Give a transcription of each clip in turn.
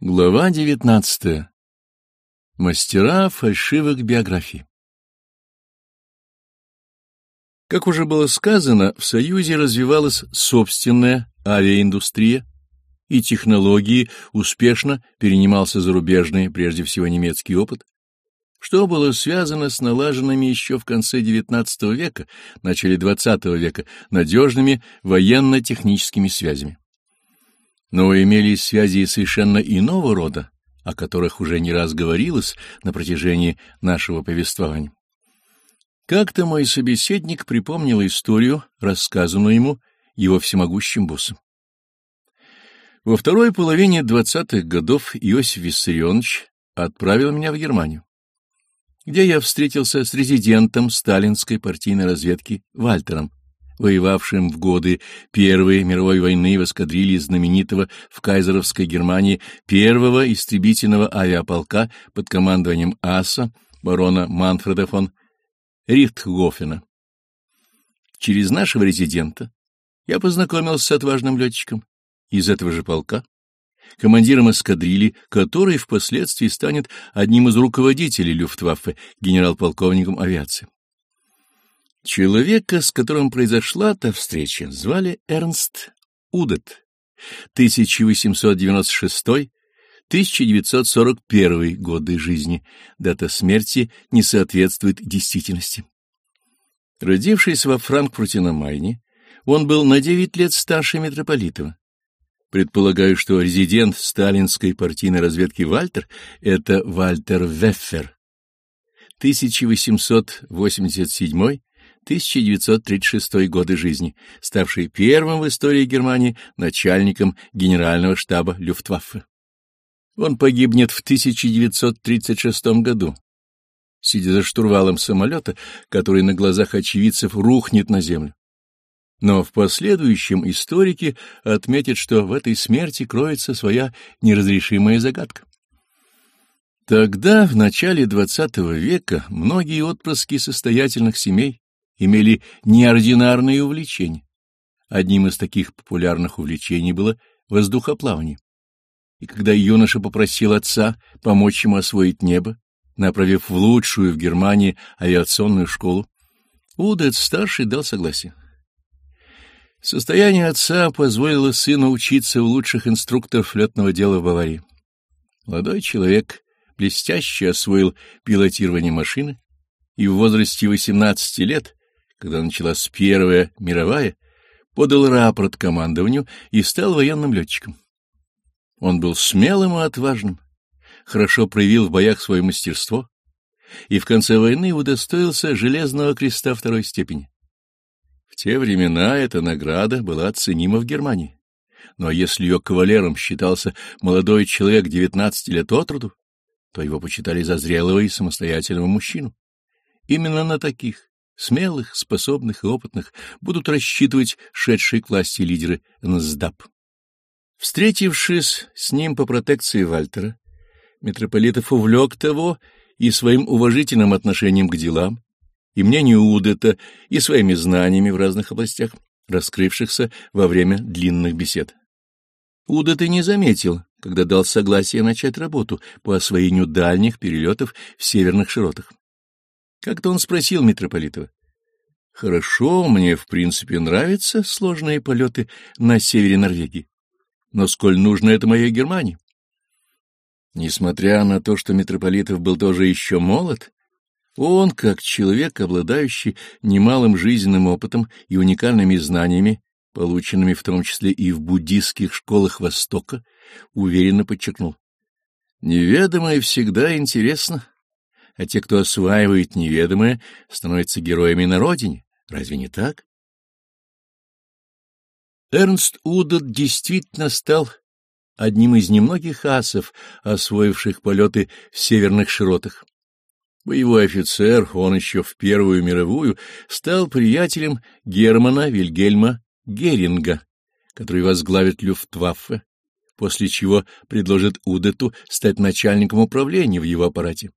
Глава девятнадцатая. Мастера фальшивых биографий. Как уже было сказано, в Союзе развивалась собственная авиаиндустрия, и технологии успешно перенимался зарубежный, прежде всего немецкий опыт, что было связано с налаженными еще в конце XIX века, начале XX века надежными военно-техническими связями. Но имелись связи совершенно иного рода, о которых уже не раз говорилось на протяжении нашего повествования. Как-то мой собеседник припомнил историю, рассказанную ему его всемогущим боссом. Во второй половине двадцатых годов Иосиф Виссарионович отправил меня в Германию, где я встретился с резидентом сталинской партийной разведки Вальтером, воевавшим в годы Первой мировой войны в эскадрилье знаменитого в кайзеровской Германии первого истребительного авиаполка под командованием аса барона Манфреда фон Рихтгофена. Через нашего резидента я познакомился с отважным летчиком из этого же полка, командиром эскадрильи, который впоследствии станет одним из руководителей Люфтваффе, генерал-полковником авиации. Человека, с которым произошла та встреча, звали Эрнст Удет, 1896-1941 годы жизни, дата смерти не соответствует действительности. Родившись во Франкфурте на Майне, он был на 9 лет старше митрополитова. Предполагаю, что резидент сталинской партийной разведки Вальтер — это Вальтер Веффер. 1887 1936 годы жизни, ставший первым в истории Германии начальником генерального штаба Люфтваффе. Он погибнет в 1936 году, сидя за штурвалом самолета, который на глазах очевидцев рухнет на землю. Но в последующем историки отметят, что в этой смерти кроется своя неразрешимая загадка. Тогда, в начале XX века, многие отпрыски состоятельных семей имели неординарные увлечения. Одним из таких популярных увлечений было воздухоплавание. И когда юноша попросил отца помочь ему освоить небо, направив в лучшую в Германии авиационную школу, Удет-старший дал согласие. Состояние отца позволило сыну учиться у лучших инструкторов летного дела в Баварии. Молодой человек блестяще освоил пилотирование машины и в возрасте 18 лет когда началась Первая мировая, подал рапорт командованию и стал военным летчиком. Он был смелым и отважным, хорошо проявил в боях свое мастерство и в конце войны удостоился Железного креста второй степени. В те времена эта награда была оценима в Германии. Но если ее кавалером считался молодой человек 19 лет от роду, то его почитали за зрелого и самостоятельного мужчину. Именно на таких Смелых, способных и опытных будут рассчитывать шедшие к власти лидеры НСДАП. Встретившись с ним по протекции Вальтера, митрополитов увлек того и своим уважительным отношением к делам, и мнению Удета, и своими знаниями в разных областях, раскрывшихся во время длинных бесед. Удет и не заметил, когда дал согласие начать работу по освоению дальних перелетов в северных широтах. Как-то он спросил митрополитова. «Хорошо, мне, в принципе, нравятся сложные полеты на севере Норвегии. Но сколь нужно это моей Германии?» Несмотря на то, что митрополитов был тоже еще молод, он, как человек, обладающий немалым жизненным опытом и уникальными знаниями, полученными в том числе и в буддистских школах Востока, уверенно подчеркнул. «Неведомое всегда интересно, а те, кто осваивает неведомое, становятся героями на родине. Разве не так? Эрнст Удот действительно стал одним из немногих асов, освоивших полеты в северных широтах. Боевой офицер, он еще в Первую мировую, стал приятелем Германа Вильгельма Геринга, который возглавит Люфтваффе, после чего предложит Удету стать начальником управления в его аппарате.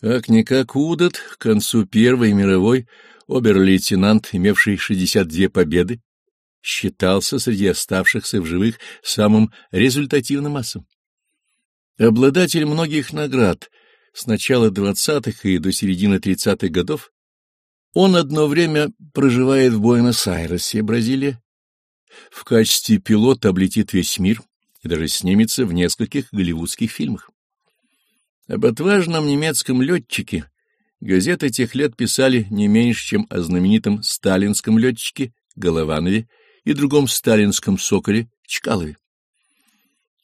Как-никак Удат к концу Первой мировой обер-лейтенант, имевший 62 победы, считался среди оставшихся в живых самым результативным массом. Обладатель многих наград с начала 20-х и до середины 30-х годов, он одно время проживает в Буэнос-Айресе, Бразилия. В качестве пилота облетит весь мир и даже снимется в нескольких голливудских фильмах. Об отважном немецком летчике газеты тех лет писали не меньше, чем о знаменитом сталинском летчике Голованове и другом сталинском соколе Чкалове.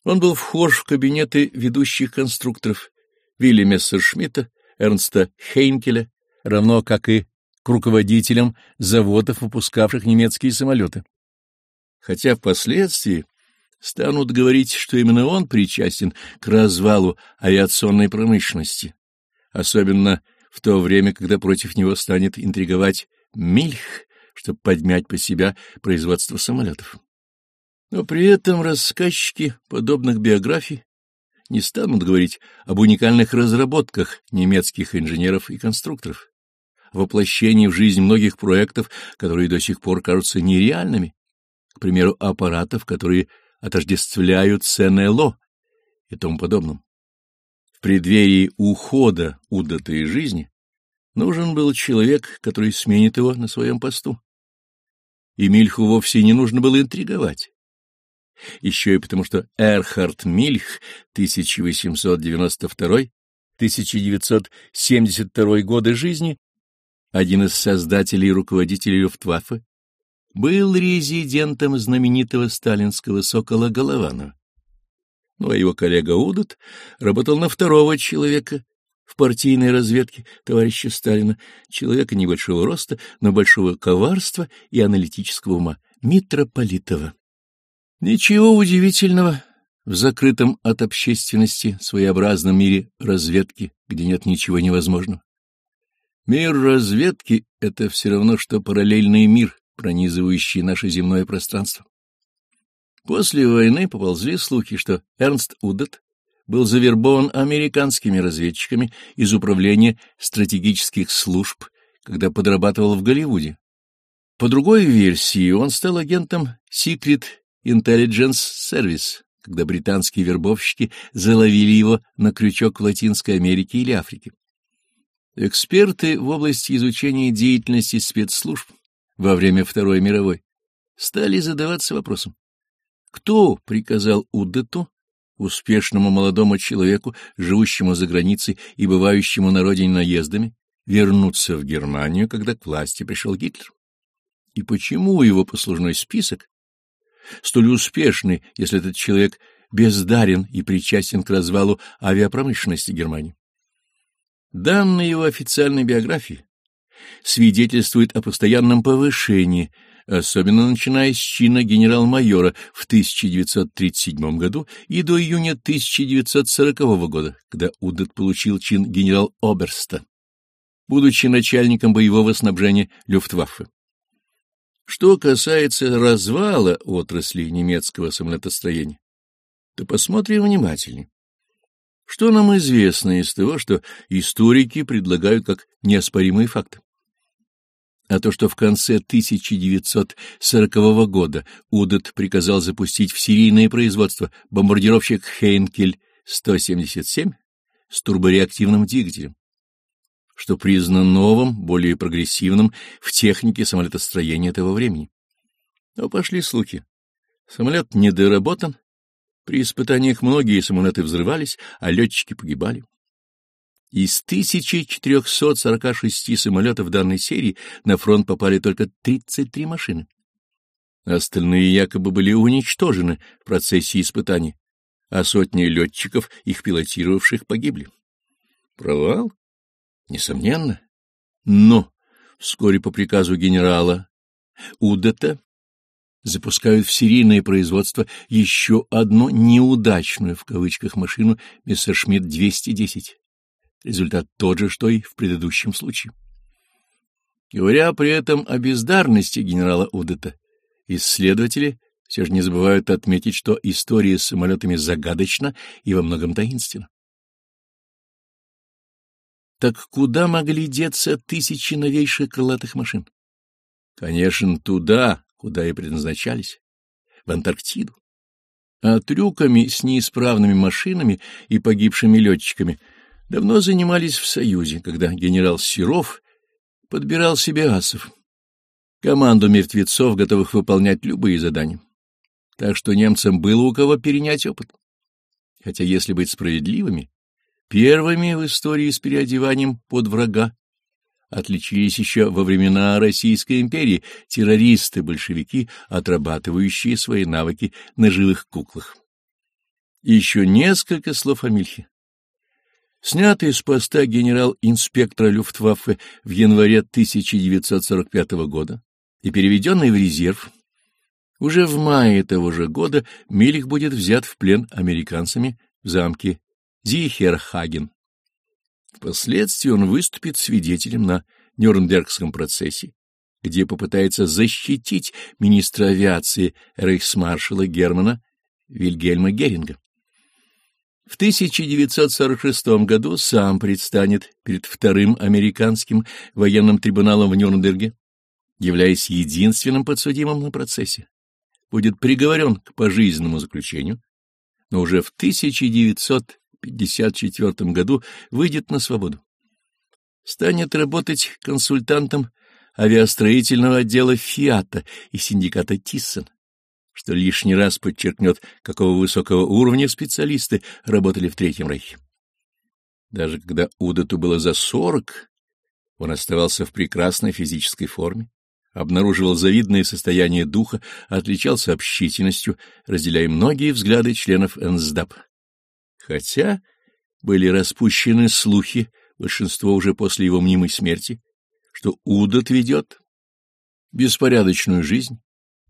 Он был вхож в кабинеты ведущих конструкторов Вилли Мессершмитта, Эрнста Хейнкеля, равно как и к руководителям заводов, выпускавших немецкие самолеты. Хотя впоследствии станут говорить, что именно он причастен к развалу авиационной промышленности, особенно в то время, когда против него станет интриговать Мильх, чтобы подмять по себя производство самолетов. Но при этом рассказчики подобных биографий не станут говорить об уникальных разработках немецких инженеров и конструкторов, воплощении в жизнь многих проектов, которые до сих пор кажутся нереальными, к примеру, аппаратов, которые отождествляют с НЛО и тому подобным. В преддверии ухода удатой жизни нужен был человек, который сменит его на своем посту. И Мильху вовсе не нужно было интриговать. Еще и потому, что Эрхард Мильх 1892-1972 годы жизни, один из создателей и руководителей Люфтваффе, был резидентом знаменитого сталинского сокола Голованова. Ну, а его коллега Удот работал на второго человека в партийной разведке товарища Сталина, человека небольшого роста, но большого коварства и аналитического ума, Митрополитова. Ничего удивительного в закрытом от общественности своеобразном мире разведки, где нет ничего невозможного. Мир разведки — это все равно, что параллельный мир, пронизывающий наше земное пространство. После войны поползли слухи, что Эрнст Удет был завербован американскими разведчиками из Управления стратегических служб, когда подрабатывал в Голливуде. По другой версии, он стал агентом Secret Intelligence Service, когда британские вербовщики заловили его на крючок в Латинской Америке или Африке. Эксперты в области изучения деятельности спецслужб во время Второй мировой, стали задаваться вопросом, кто приказал Удету, успешному молодому человеку, живущему за границей и бывающему на родине наездами, вернуться в Германию, когда к власти пришел Гитлер? И почему его послужной список столь успешный, если этот человек бездарен и причастен к развалу авиапромышленности Германии? Данные его официальной биографии свидетельствует о постоянном повышении, особенно начиная с чина генерал-майора в 1937 году и до июня 1940 года, когда Удет получил чин генерал-оберста, будучи начальником боевого снабжения Люфтваффе. Что касается развала отрасли немецкого самолетостроения, то посмотрим внимательнее. Что нам известно из того, что историки предлагают как неоспоримые факты? А то, что в конце 1940 года Удет приказал запустить в серийное производство бомбардировщик Хейнкель-177 с турбореактивным двигателем, что признано новым, более прогрессивным в технике самолетостроения этого времени. Но пошли слухи. Самолет недоработан, при испытаниях многие самолеты взрывались, а летчики погибали. Из 1446 самолетов данной серии на фронт попали только 33 машины. Остальные якобы были уничтожены в процессе испытаний, а сотни летчиков, их пилотировавших, погибли. Провал? Несомненно. Но вскоре по приказу генерала Удета запускают в серийное производство еще одну «неудачную» в кавычках машину Мессершмитт-210. Результат тот же, что и в предыдущем случае. Говоря при этом о бездарности генерала Удета, исследователи все же не забывают отметить, что история с самолетами загадочна и во многом таинственна. Так куда могли деться тысячи новейших крылатых машин? Конечно, туда, куда и предназначались, в Антарктиду. А трюками с неисправными машинами и погибшими летчиками давно занимались в Союзе, когда генерал Серов подбирал себе асов. Команду мертвецов, готовых выполнять любые задания. Так что немцам было у кого перенять опыт. Хотя, если быть справедливыми, первыми в истории с переодеванием под врага отличились еще во времена Российской империи террористы-большевики, отрабатывающие свои навыки на живых куклах. Еще несколько слов о Мильхе. Снятый с поста генерал-инспектора Люфтваффе в январе 1945 года и переведенный в резерв, уже в мае того же года Мильх будет взят в плен американцами в замке Зихерхаген. Впоследствии он выступит свидетелем на Нюрнбергском процессе, где попытается защитить министра авиации рейхсмаршала Германа Вильгельма Геринга. В 1946 году сам предстанет перед вторым американским военным трибуналом в Нюрнберге, являясь единственным подсудимым на процессе. Будет приговорен к пожизненному заключению, но уже в 1900 1954 году выйдет на свободу. Станет работать консультантом авиастроительного отдела «Фиата» и синдиката «Тиссен», что лишний раз подчеркнет, какого высокого уровня специалисты работали в Третьем Рейхе. Даже когда Удату было за сорок, он оставался в прекрасной физической форме, обнаруживал завидное состояние духа, отличался общительностью, разделяя многие взгляды членов НСДАП. Хотя были распущены слухи, большинство уже после его мнимой смерти, что Удот ведет беспорядочную жизнь,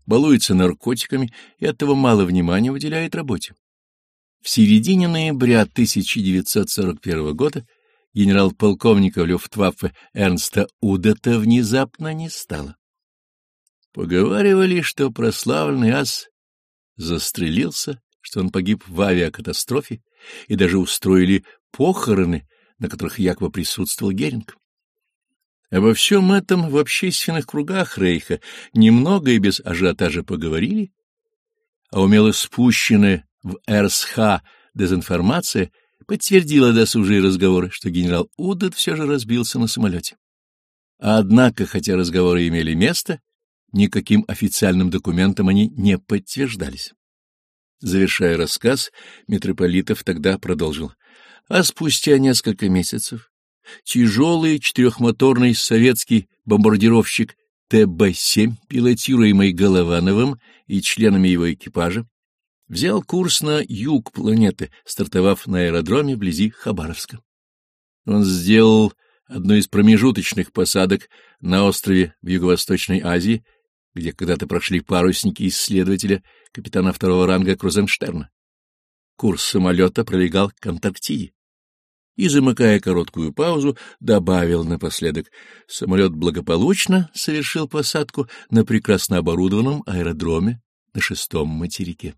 балуется наркотиками и оттого мало внимания уделяет работе. В середине ноября 1941 года генерал-полковника Люфтваффе Эрнста Удота внезапно не стало. Поговаривали, что прославленный ас застрелился, что он погиб в авиакатастрофе, и даже устроили похороны, на которых якобы присутствовал Геринг. Обо всем этом в общественных кругах Рейха немного и без ажиотажа поговорили, а умело спущенная в РСХ дезинформация подтвердила досужие разговоры, что генерал Удат все же разбился на самолете. Однако, хотя разговоры имели место, никаким официальным документом они не подтверждались. Завершая рассказ, Митрополитов тогда продолжил. А спустя несколько месяцев тяжелый четырехмоторный советский бомбардировщик ТБ-7, пилотируемый Головановым и членами его экипажа, взял курс на юг планеты, стартовав на аэродроме вблизи Хабаровска. Он сделал одну из промежуточных посадок на острове в Юго-Восточной Азии, где когда-то прошли парусники исследователя капитана второго ранга Крузенштерна. Курс самолета пролегал к Антарктиде. И, замыкая короткую паузу, добавил напоследок, самолет благополучно совершил посадку на прекрасно оборудованном аэродроме на шестом материке.